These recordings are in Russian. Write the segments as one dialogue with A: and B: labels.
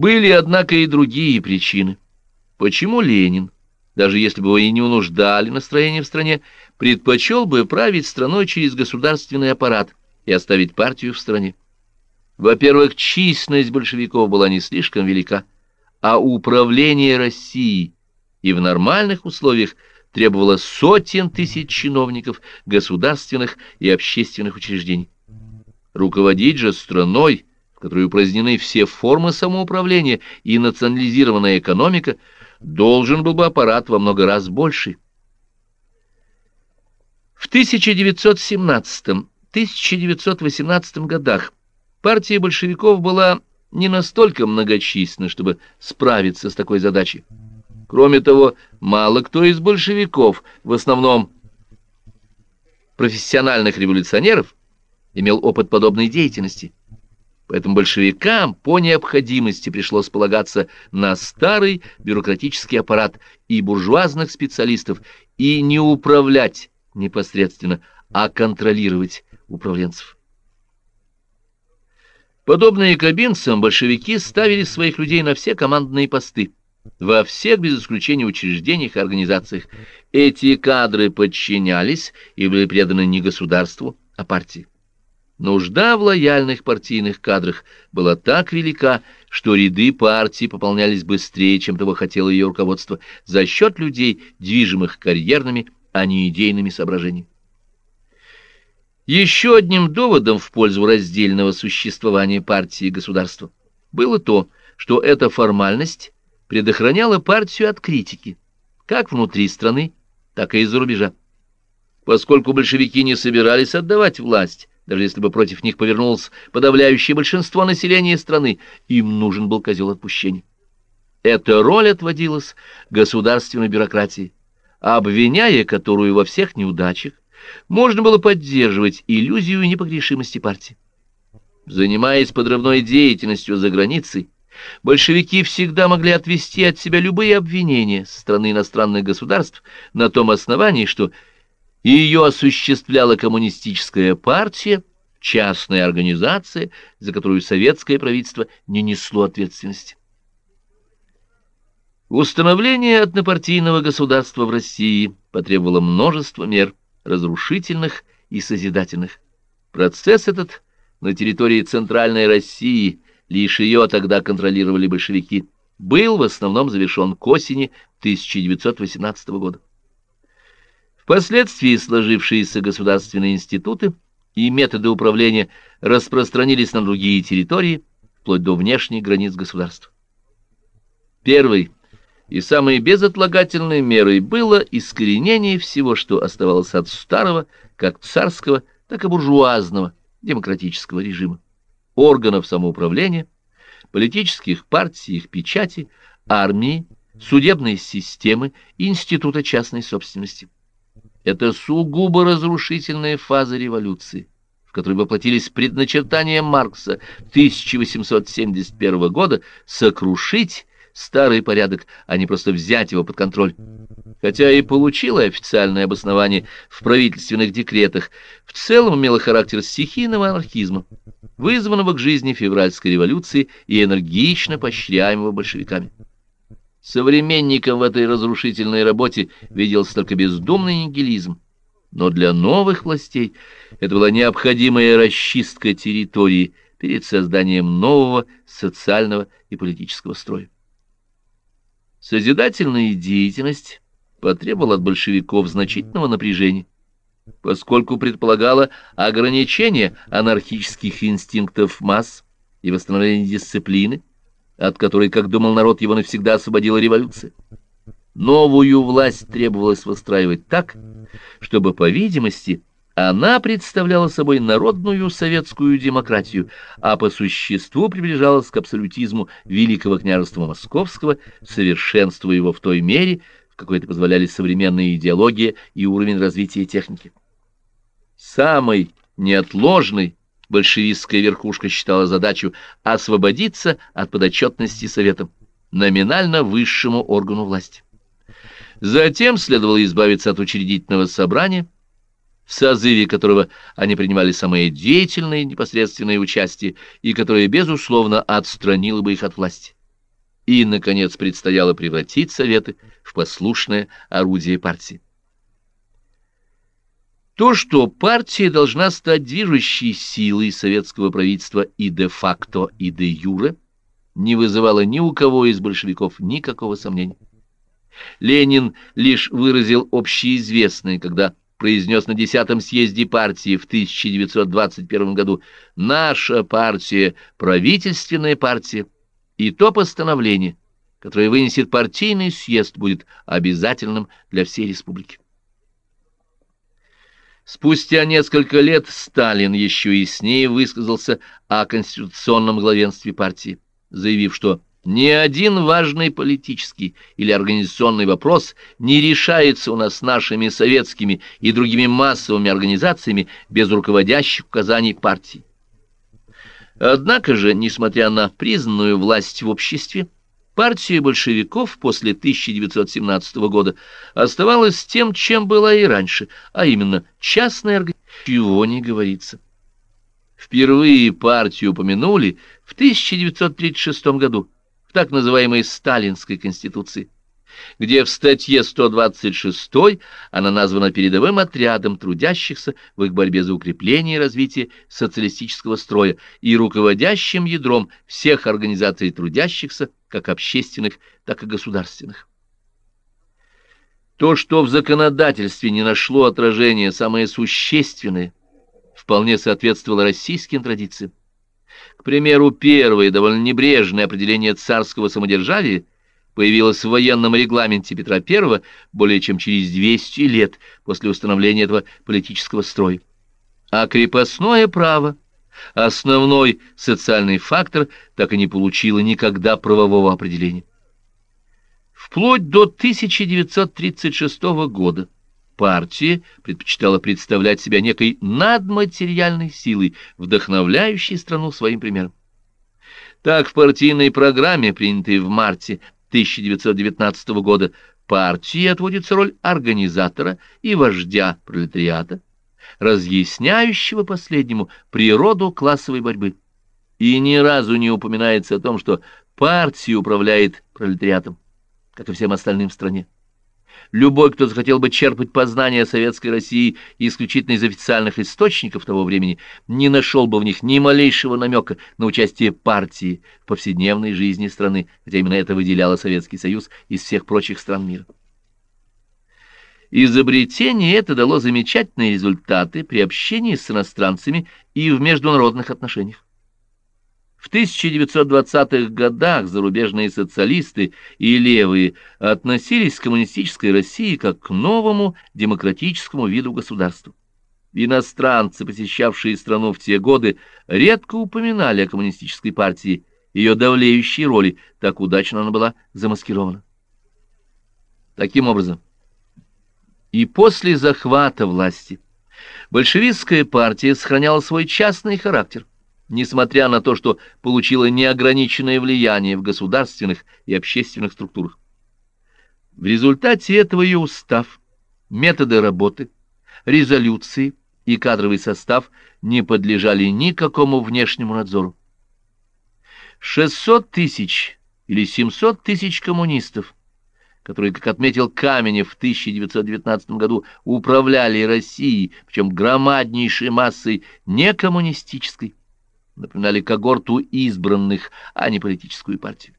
A: Были, однако, и другие причины. Почему Ленин, даже если бы его и не унуждали настроение в стране, предпочел бы править страной через государственный аппарат и оставить партию в стране? Во-первых, численность большевиков была не слишком велика, а управление Россией и в нормальных условиях требовало сотен тысяч чиновников государственных и общественных учреждений. Руководить же страной, которой упразднены все формы самоуправления и национализированная экономика, должен был бы аппарат во много раз больший. В 1917-1918 годах Партия большевиков была не настолько многочисленна, чтобы справиться с такой задачей. Кроме того, мало кто из большевиков, в основном профессиональных революционеров, имел опыт подобной деятельности. Поэтому большевикам по необходимости пришлось полагаться на старый бюрократический аппарат и буржуазных специалистов и не управлять непосредственно, а контролировать управленцев. Подобные кабинцам большевики ставили своих людей на все командные посты, во всех без исключения учреждениях и организациях. Эти кадры подчинялись и были преданы не государству, а партии. Нужда в лояльных партийных кадрах была так велика, что ряды партии пополнялись быстрее, чем того хотело ее руководство, за счет людей, движимых карьерными, а не идейными соображениями. Еще одним доводом в пользу раздельного существования партии и государства было то, что эта формальность предохраняла партию от критики, как внутри страны, так и из-за рубежа. Поскольку большевики не собирались отдавать власть, даже если бы против них повернулось подавляющее большинство населения страны, им нужен был козел отпущения. Эта роль отводилась государственной бюрократии, обвиняя которую во всех неудачах, можно было поддерживать иллюзию непогрешимости партии. Занимаясь подрывной деятельностью за границей, большевики всегда могли отвести от себя любые обвинения со стороны иностранных государств на том основании, что ее осуществляла коммунистическая партия, частная организация, за которую советское правительство не несло ответственности. Установление однопартийного государства в России потребовало множество мер разрушительных и созидательных. Процесс этот на территории Центральной России, лишь ее тогда контролировали большевики, был в основном завершен к осени 1918 года. Впоследствии сложившиеся государственные институты и методы управления распространились на другие территории, вплоть до внешних границ государства. Первый и самой безотлагательной мерой было искоренение всего, что оставалось от старого, как царского, так и буржуазного демократического режима, органов самоуправления, политических партий, их печати, армии, судебной системы, института частной собственности. Это сугубо разрушительная фаза революции, в которой воплотились предначертания Маркса 1871 года сокрушить старый порядок, а не просто взять его под контроль. Хотя и получила официальное обоснование в правительственных декретах, в целом имела характер стихийного анархизма, вызванного к жизни февральской революции и энергично поощряемого большевиками. Современником в этой разрушительной работе виделся только бездумный нигилизм, но для новых властей это была необходимая расчистка территории перед созданием нового социального и политического строя. Созидательная деятельность потребовала от большевиков значительного напряжения, поскольку предполагала ограничение анархических инстинктов масс и восстановление дисциплины, от которой, как думал народ, его навсегда освободила революция. Новую власть требовалось выстраивать так, чтобы, по видимости, она представляла собой народную советскую демократию, а по существу приближалась к абсолютизму Великого княжества Московского, совершенствуя его в той мере, в какой это позволяли современная идеология и уровень развития техники. Самой неотложной большевистская верхушка считала задачу освободиться от подотчетности Советам, номинально высшему органу власти. Затем следовало избавиться от учредительного собрания, в созыве которого они принимали самое деятельное непосредственное участие и которое, безусловно, отстранило бы их от власти. и, наконец, предстояло превратить Советы в послушное орудие партии. То, что партия должна стать движущей силой советского правительства и де-факто, и де-юре, не вызывало ни у кого из большевиков никакого сомнения. Ленин лишь выразил общеизвестное, когда произнес на десятом съезде партии в 1921 году «Наша партия – правительственная партия, и то постановление, которое вынесет партийный съезд, будет обязательным для всей республики». Спустя несколько лет Сталин еще яснее высказался о конституционном главенстве партии, заявив, что ни один важный политический или организационный вопрос не решается у нас нашими советскими и другими массовыми организациями без руководящих указаний партии. Однако же, несмотря на признанную власть в обществе, Партия большевиков после 1917 года оставалась тем, чем была и раньше, а именно частной организацией. Чего не говорится. Впервые партию упомянули в 1936 году в так называемой Сталинской конституции где в статье 126 она названа передовым отрядом трудящихся в их борьбе за укрепление и развитие социалистического строя и руководящим ядром всех организаций трудящихся, как общественных, так и государственных. То, что в законодательстве не нашло отражения самое существенное, вполне соответствовало российским традициям. К примеру, первое довольно небрежное определение царского самодержавия появилась в военном регламенте Петра I более чем через 200 лет после установления этого политического строя. А крепостное право, основной социальный фактор, так и не получило никогда правового определения. Вплоть до 1936 года партия предпочитала представлять себя некой надматериальной силой, вдохновляющей страну своим примером. Так в партийной программе, принятой в марте 1919 года партии отводится роль организатора и вождя пролетариата, разъясняющего последнему природу классовой борьбы. И ни разу не упоминается о том, что партия управляет пролетариатом, как и всем остальным в стране. Любой, кто захотел бы черпать познания советской России исключительно из официальных источников того времени, не нашел бы в них ни малейшего намека на участие партии в повседневной жизни страны, хотя именно это выделяло Советский Союз из всех прочих стран мира. Изобретение это дало замечательные результаты при общении с иностранцами и в международных отношениях. В 1920-х годах зарубежные социалисты и левые относились к коммунистической России как к новому демократическому виду государства. Иностранцы, посещавшие страну в те годы, редко упоминали о коммунистической партии, ее давлеющей роли, так удачно она была замаскирована. Таким образом, и после захвата власти большевистская партия сохраняла свой частный характер несмотря на то, что получила неограниченное влияние в государственных и общественных структурах. В результате этого ее устав, методы работы, резолюции и кадровый состав не подлежали никакому внешнему надзору. 600 тысяч или 700 тысяч коммунистов, которые, как отметил Каменев в 1919 году, управляли Россией, причем громаднейшей массой некоммунистической, напоминали когорту избранных, а не политическую партию.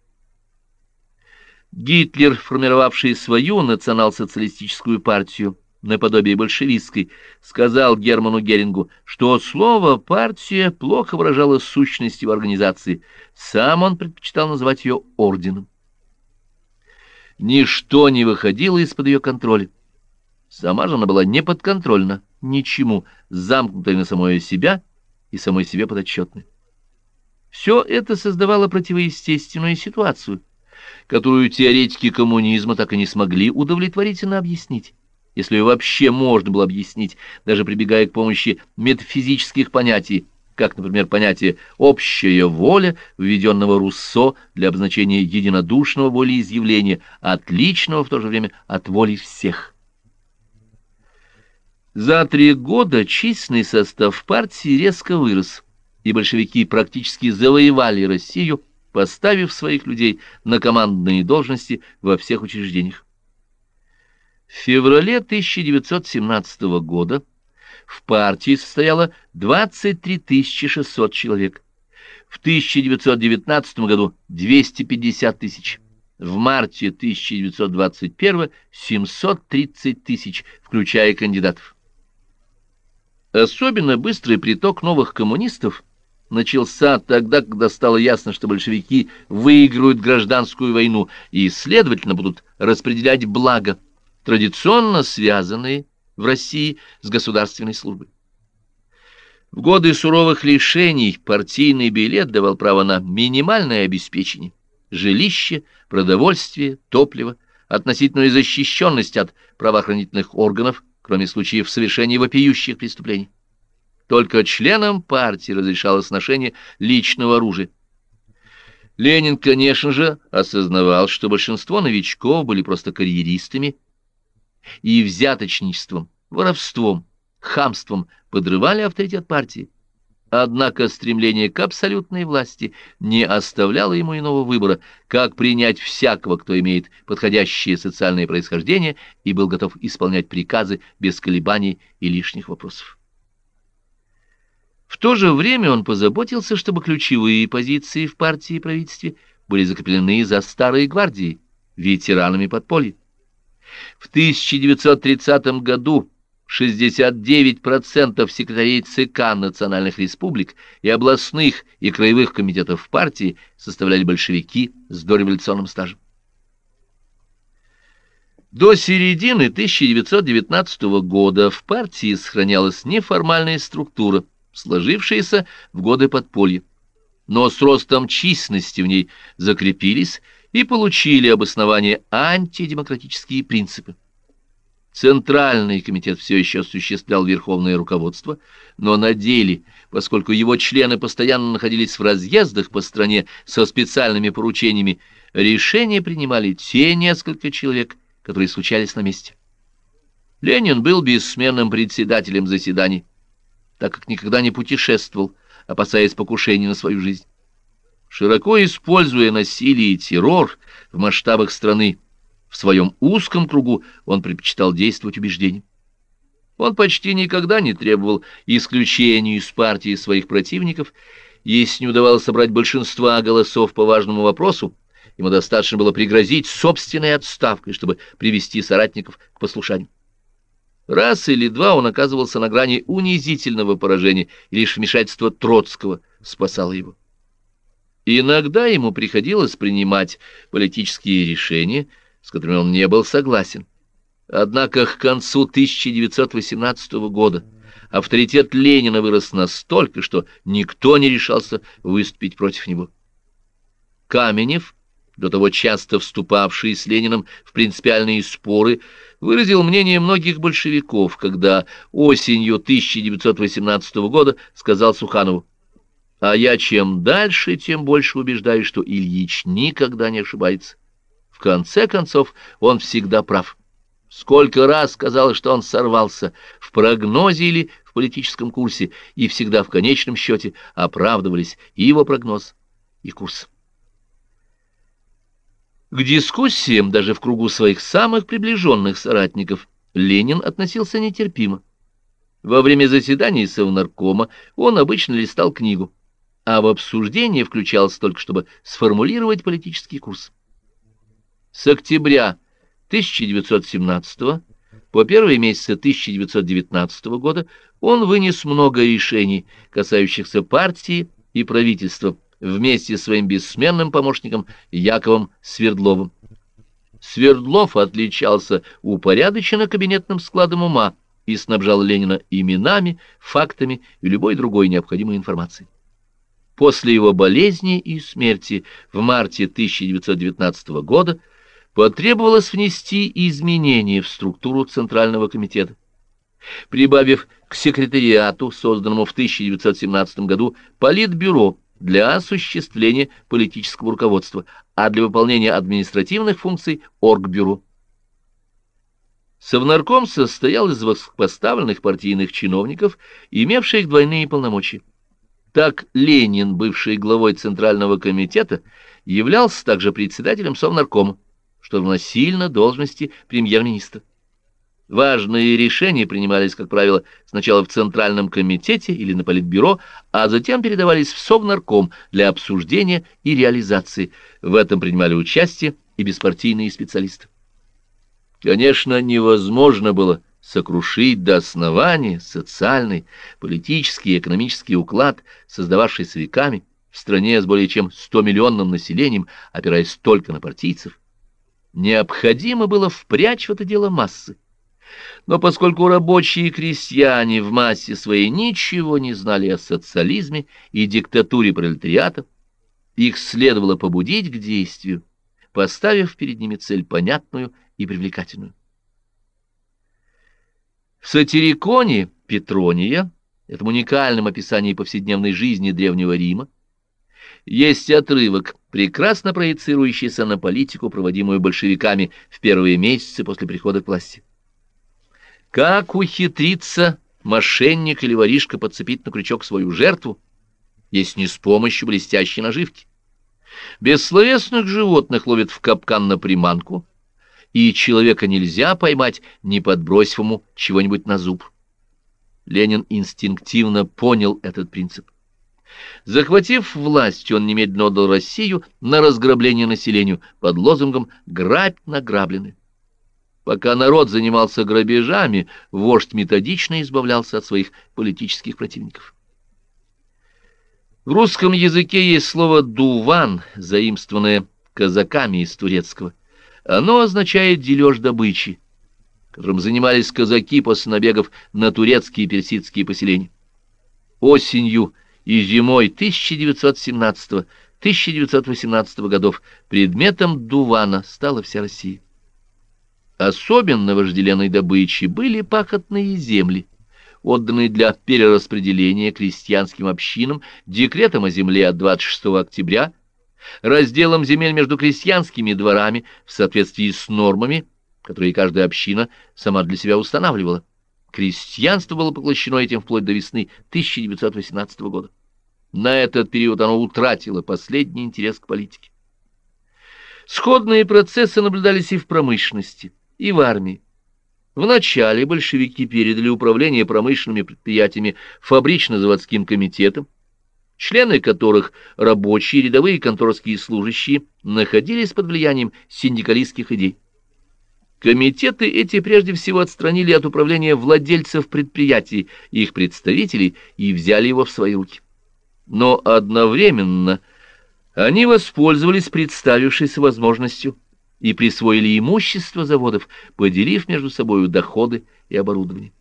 A: Гитлер, формировавший свою национал-социалистическую партию, наподобие большевистской, сказал Герману Герингу, что слово «партия» плохо выражало сущность его организации. Сам он предпочитал называть ее орденом. Ничто не выходило из-под ее контроля. Сама же она была неподконтрольна ничему, замкнутой на самое себя и самой себе подотчетной. Все это создавало противоестественную ситуацию, которую теоретики коммунизма так и не смогли удовлетворительно объяснить, если ее вообще можно было объяснить, даже прибегая к помощи метафизических понятий, как, например, понятие «общая воля», введенного Руссо для обозначения единодушного волеизъявления, отличного в то же время от воли всех. За три года численный состав партии резко вырос – и большевики практически завоевали Россию поставив своих людей на командные должности во всех учреждениях. В феврале 1917 года в партии состояло 23 600 человек, в 1919 году 250 тысяч, в марте 1921 730 тысяч, включая кандидатов. Особенно быстрый приток новых коммунистов начался тогда, когда стало ясно, что большевики выиграют гражданскую войну и, следовательно, будут распределять благо, традиционно связанные в России с государственной службой. В годы суровых лишений партийный билет давал право на минимальное обеспечение – жилище, продовольствие, топливо, относительную защищенность от правоохранительных органов, кроме случаев совершения вопиющих преступлений. Только членам партии разрешалось ношение личного оружия. Ленин, конечно же, осознавал, что большинство новичков были просто карьеристами и взяточничеством, воровством, хамством подрывали авторитет партии. Однако стремление к абсолютной власти не оставляло ему иного выбора, как принять всякого, кто имеет подходящее социальное происхождение и был готов исполнять приказы без колебаний и лишних вопросов. В то же время он позаботился, чтобы ключевые позиции в партии и правительстве были закреплены за старой гвардией, ветеранами подполья. В 1930 году 69% секретарей ЦК национальных республик и областных и краевых комитетов партии составляли большевики с дореволюционным стажем. До середины 1919 года в партии сохранялась неформальная структура, сложившаяся в годы подполья, но с ростом численности в ней закрепились и получили обоснование антидемократические принципы. Центральный комитет все еще осуществлял верховное руководство, но на деле, поскольку его члены постоянно находились в разъездах по стране со специальными поручениями, решения принимали те несколько человек, которые случались на месте. Ленин был бессменным председателем заседаний, так как никогда не путешествовал, опасаясь покушений на свою жизнь. Широко используя насилие и террор в масштабах страны, в своем узком кругу он предпочитал действовать убеждением. Он почти никогда не требовал исключения из партии своих противников. Если не удавалось собрать большинства голосов по важному вопросу, ему достаточно было пригрозить собственной отставкой, чтобы привести соратников к послушанию. Раз или два он оказывался на грани унизительного поражения, и лишь вмешательство Троцкого спасало его. Иногда ему приходилось принимать политические решения, с которыми он не был согласен. Однако к концу 1918 года авторитет Ленина вырос настолько, что никто не решался выступить против него. Каменев, до того часто вступавший с Лениным в принципиальные споры, выразил мнение многих большевиков, когда осенью 1918 года сказал Суханову, «А я чем дальше, тем больше убеждаюсь, что Ильич никогда не ошибается» конце концов, он всегда прав. Сколько раз казалось, что он сорвался в прогнозе или в политическом курсе, и всегда в конечном счете оправдывались и его прогноз, и курс. К дискуссиям даже в кругу своих самых приближенных соратников Ленин относился нетерпимо. Во время заседаний Совнаркома он обычно листал книгу, а в обсуждение включался только, чтобы сформулировать политический курс. С октября 1917 по первые месяцы 1919 года он вынес много решений, касающихся партии и правительства, вместе с своим бессменным помощником Яковом Свердловым. Свердлов отличался упорядоченно кабинетным складом ума и снабжал Ленина именами, фактами и любой другой необходимой информацией. После его болезни и смерти в марте 1919 года потребовалось внести изменения в структуру Центрального комитета. Прибавив к секретариату, созданному в 1917 году, Политбюро для осуществления политического руководства, а для выполнения административных функций – Оргбюро. Совнарком состоял из поставленных партийных чиновников, имевших двойные полномочия. Так Ленин, бывший главой Центрального комитета, являлся также председателем Совнаркома, что равносильно должности премьер-министра. Важные решения принимались, как правило, сначала в Центральном комитете или на Политбюро, а затем передавались в Совнарком для обсуждения и реализации. В этом принимали участие и беспартийные специалисты. Конечно, невозможно было сокрушить до основания социальный, политический и экономический уклад, создававшийся веками в стране с более чем 100-миллионным населением, опираясь только на партийцев. Необходимо было впрячь в это дело массы но поскольку рабочие и крестьяне в массе своей ничего не знали о социализме и диктатуре пролетариата, их следовало побудить к действию, поставив перед ними цель понятную и привлекательную. В сатириконе Петрония, этом уникальном описании повседневной жизни Древнего Рима, есть отрывок, прекрасно проецирующийся на политику, проводимую большевиками в первые месяцы после прихода к власти. Как ухитриться мошенник или воришка подцепить на крючок свою жертву, если не с помощью блестящей наживки? Бессловесных животных ловят в капкан на приманку, и человека нельзя поймать, не подбросив ему чего-нибудь на зуб. Ленин инстинктивно понял этот принцип. Захватив власть, он немедленно отдал Россию на разграбление населению под лозунгом «Грабь награблены». Пока народ занимался грабежами, вождь методично избавлялся от своих политических противников. В русском языке есть слово «дуван», заимствованное казаками из турецкого. Оно означает дележ добычи, которым занимались казаки после набегов на турецкие и персидские поселения. Осенью и зимой 1917-1918 годов предметом дувана стала вся Россия. Особенно вожделенной добычей были пахотные земли, отданные для перераспределения крестьянским общинам декретом о земле от 26 октября, разделом земель между крестьянскими дворами в соответствии с нормами, которые каждая община сама для себя устанавливала. Крестьянство было поглощено этим вплоть до весны 1918 года. На этот период оно утратило последний интерес к политике. Сходные процессы наблюдались и в промышленности и в армии. Вначале большевики передали управление промышленными предприятиями фабрично-заводским комитетам, члены которых, рабочие, рядовые конторские служащие, находились под влиянием синдикалистских идей. Комитеты эти прежде всего отстранили от управления владельцев предприятий, их представителей, и взяли его в свои руки. Но одновременно они воспользовались представившейся возможностью и присвоили имущество заводов, поделив между собой доходы и оборудование.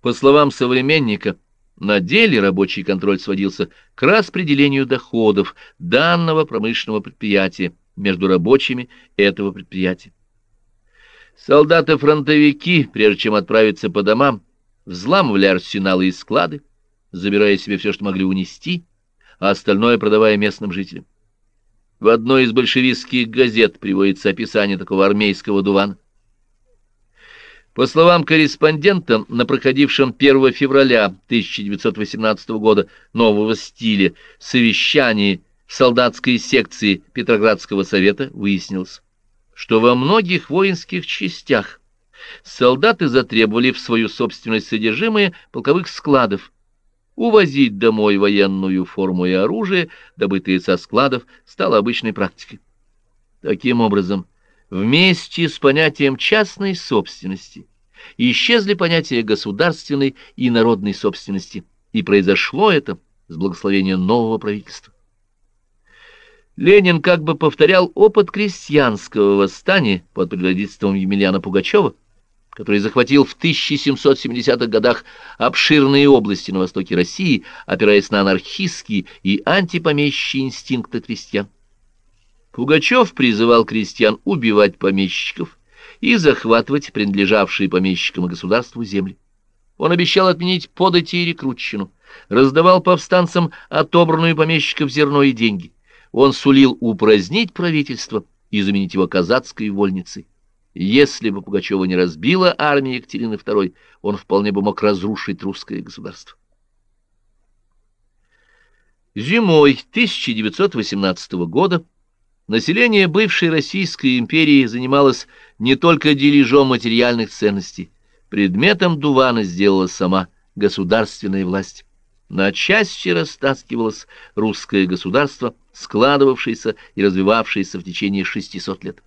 A: По словам современника, на деле рабочий контроль сводился к распределению доходов данного промышленного предприятия между рабочими этого предприятия. Солдаты-фронтовики, прежде чем отправиться по домам, взламывали арсеналы и склады, забирая себе все, что могли унести, а остальное продавая местным жителям. В одной из большевистских газет приводится описание такого армейского дувана. По словам корреспондента, на проходившем 1 февраля 1918 года нового стиля совещании солдатской секции Петроградского совета выяснилось, что во многих воинских частях солдаты затребовали в свою собственность содержимое полковых складов, Увозить домой военную форму и оружие, добытые со складов, стало обычной практикой. Таким образом, вместе с понятием частной собственности исчезли понятия государственной и народной собственности, и произошло это с благословения нового правительства. Ленин как бы повторял опыт крестьянского восстания под предводительством Емельяна Пугачева, который захватил в 1770-х годах обширные области на востоке России, опираясь на анархистские и антипомещие инстинкты крестьян. Пугачев призывал крестьян убивать помещиков и захватывать принадлежавшие помещикам и государству земли. Он обещал отменить подати и рекрутчину, раздавал повстанцам отобранную помещиков зерно и деньги. Он сулил упразднить правительство и заменить его казацкой вольницей. Если бы Пугачева не разбила армия Екатерины II, он вполне бы мог разрушить русское государство. Зимой 1918 года население бывшей Российской империи занималось не только дележом материальных ценностей, предметом дувана сделала сама государственная власть. На части растаскивалось русское государство, складывавшееся и развивавшееся в течение 600 лет.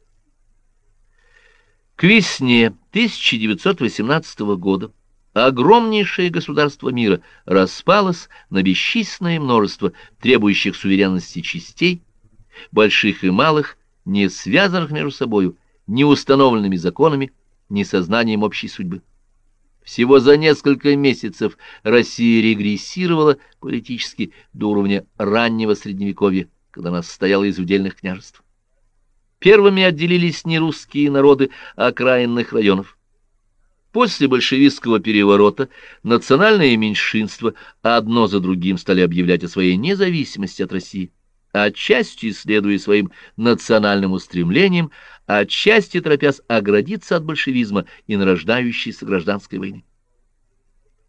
A: К весне 1918 года огромнейшее государство мира распалось на бесчисленное множество требующих суверенности частей, больших и малых, не связанных между собою, не установленными законами, ни сознанием общей судьбы. Всего за несколько месяцев Россия регрессировала политически до уровня раннего Средневековья, когда она состояла из удельных княжеств. Первыми отделились не русские народы окраинных районов. После большевистского переворота национальные меньшинства одно за другим стали объявлять о своей независимости от России, отчасти следуя своим национальным устремлениям, отчасти торопясь оградиться от большевизма и нарождающейся гражданской войны.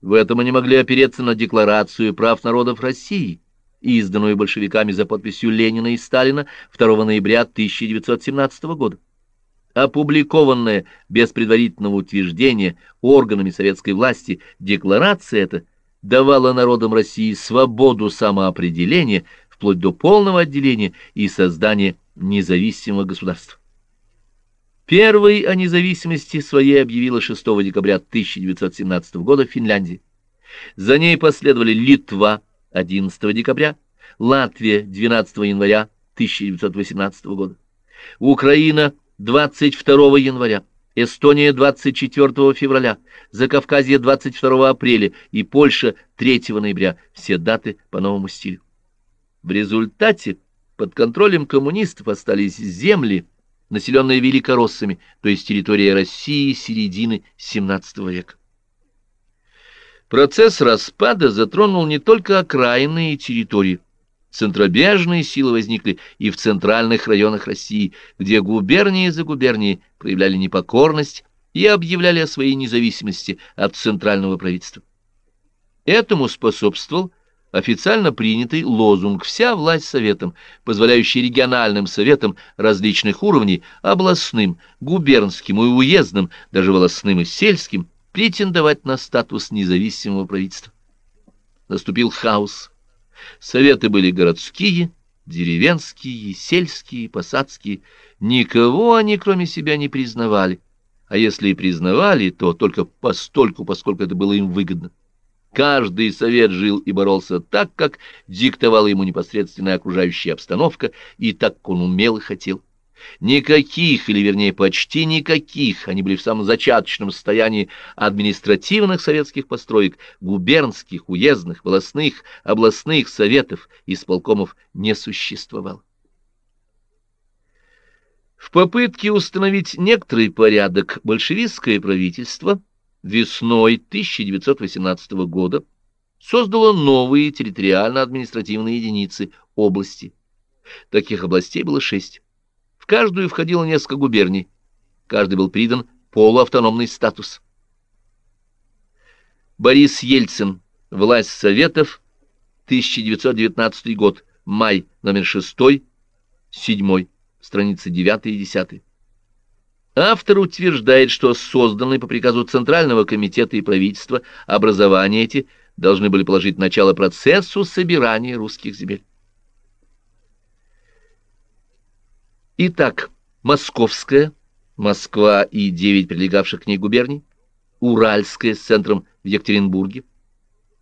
A: В этом они могли опереться на Декларацию прав народов России, изданную большевиками за подписью Ленина и Сталина 2 ноября 1917 года. Опубликованная без предварительного утверждения органами советской власти декларация эта давала народам России свободу самоопределения вплоть до полного отделения и создания независимого государства. Первой о независимости своей объявила 6 декабря 1917 года Финляндия. За ней последовали Литва 11 декабря, Латвия 12 января 1918 года, Украина 22 января, Эстония 24 февраля, Закавказье 22 апреля и Польша 3 ноября. Все даты по новому стилю. В результате под контролем коммунистов остались земли, населенная великороссами, то есть территория России середины XVII века. Процесс распада затронул не только окраинные территории. Центробежные силы возникли и в центральных районах России, где губернии за губернией проявляли непокорность и объявляли о своей независимости от центрального правительства. Этому способствовал официально принятый лозунг «Вся власть советом», позволяющий региональным советам различных уровней, областным, губернским и уездным, даже волосным и сельским, претендовать на статус независимого правительства. Наступил хаос. Советы были городские, деревенские, сельские, посадские. Никого они, кроме себя, не признавали. А если и признавали, то только постольку, поскольку это было им выгодно. Каждый совет жил и боролся так, как диктовала ему непосредственная окружающая обстановка, и так, как он умел и хотел. Никаких, или вернее почти никаких, они были в самом зачаточном состоянии административных советских построек, губернских, уездных, волостных, областных советов, исполкомов не существовало. В попытке установить некоторый порядок большевистское правительство – весной 1918 года создало новые территориально-административные единицы области. Таких областей было шесть. В каждую входило несколько губерний. Каждый был придан полуавтономный статус. Борис Ельцин. Власть Советов. 1919 год. Май. Номер 6. 7. Страницы 9 и 10. Автор утверждает, что созданные по приказу Центрального комитета и правительства образования эти должны были положить начало процессу собирания русских земель. Итак, Московская, Москва и девять прилегавших к ней губерний, Уральская с центром в Екатеринбурге,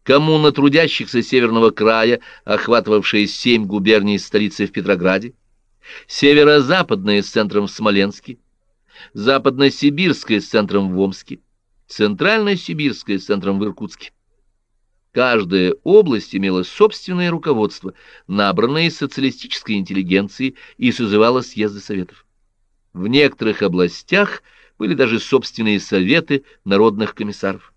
A: коммуна трудящихся Северного края, охватывавшая семь губерний столицы в Петрограде, Северо-Западная с центром в Смоленске, Западно-Сибирская с центром в Омске, Центрально-Сибирская с центром в Иркутске. Каждая область имела собственное руководство, набранное из социалистической интеллигенции и созывало съезды советов. В некоторых областях были даже собственные советы народных комиссаров.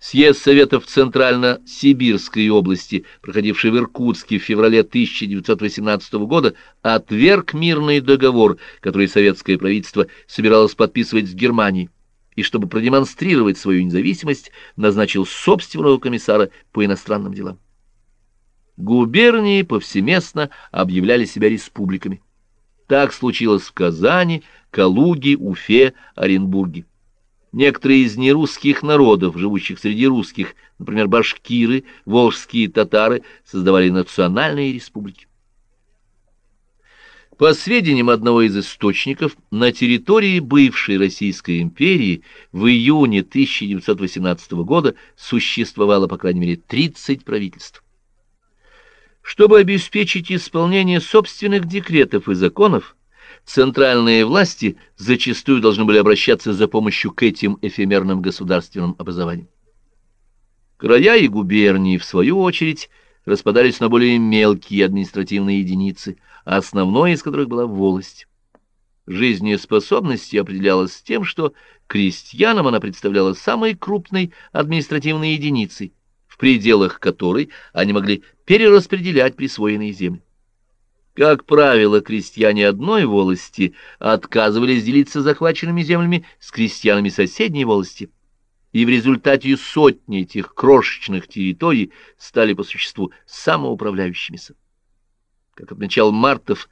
A: Съезд Советов Центрально-Сибирской области, проходивший в Иркутске в феврале 1918 года, отверг мирный договор, который советское правительство собиралось подписывать с Германией, и, чтобы продемонстрировать свою независимость, назначил собственного комиссара по иностранным делам. губернии повсеместно объявляли себя республиками. Так случилось в Казани, Калуге, Уфе, Оренбурге. Некоторые из нерусских народов, живущих среди русских, например, башкиры, волжские татары, создавали национальные республики. По сведениям одного из источников, на территории бывшей Российской империи в июне 1918 года существовало, по крайней мере, 30 правительств. Чтобы обеспечить исполнение собственных декретов и законов, центральные власти зачастую должны были обращаться за помощью к этим эфемерным государственным образованиям. Края и губернии, в свою очередь, распадались на более мелкие административные единицы, основной из которых была волость. Жизнеспособность определялась тем, что крестьянам она представляла самой крупной административной единицей, в пределах которой они могли перераспределять присвоенные земли. Как правило, крестьяне одной волости отказывались делиться захваченными землями с крестьянами соседней волости – и в результате сотни этих крошечных территорий стали по существу самоуправляющимися. Как отмечал Мартов,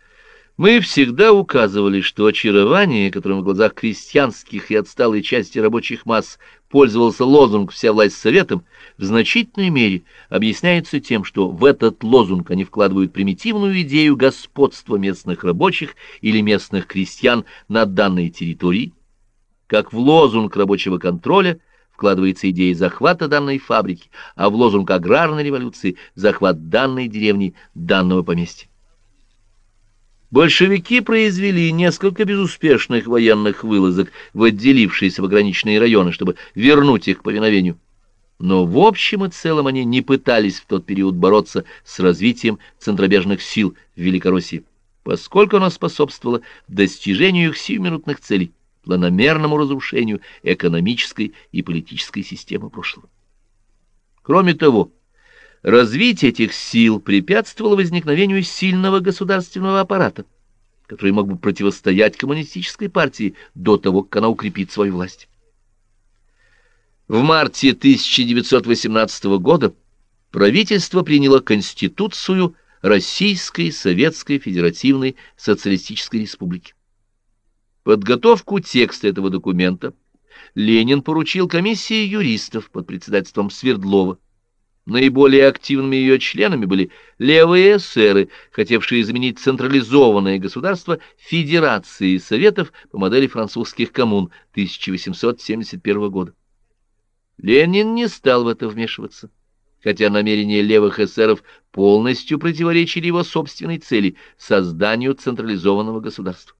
A: мы всегда указывали, что очарование, которым в глазах крестьянских и отсталой части рабочих масс пользовался лозунг «Вся власть советом», в значительной мере объясняется тем, что в этот лозунг они вкладывают примитивную идею господства местных рабочих или местных крестьян на данной территории, как в лозунг рабочего контроля – вкладывается идея захвата данной фабрики, а в лозунг аграрной революции – захват данной деревни, данного поместья. Большевики произвели несколько безуспешных военных вылазок в отделившиеся пограничные районы, чтобы вернуть их к повиновению. Но в общем и целом они не пытались в тот период бороться с развитием центробежных сил в Великороссии, поскольку оно способствовало достижению их сиюминутных целей планомерному разрушению экономической и политической системы прошлого. Кроме того, развитие этих сил препятствовало возникновению сильного государственного аппарата, который мог бы противостоять коммунистической партии до того, как она укрепит свою власть. В марте 1918 года правительство приняло Конституцию Российской Советской Федеративной Социалистической Республики. Подготовку текста этого документа Ленин поручил комиссии юристов под председательством Свердлова. Наиболее активными ее членами были левые эсеры, хотевшие заменить централизованное государство Федерацией Советов по модели французских коммун 1871 года. Ленин не стал в это вмешиваться, хотя намерения левых эсеров полностью противоречили его собственной цели – созданию централизованного государства.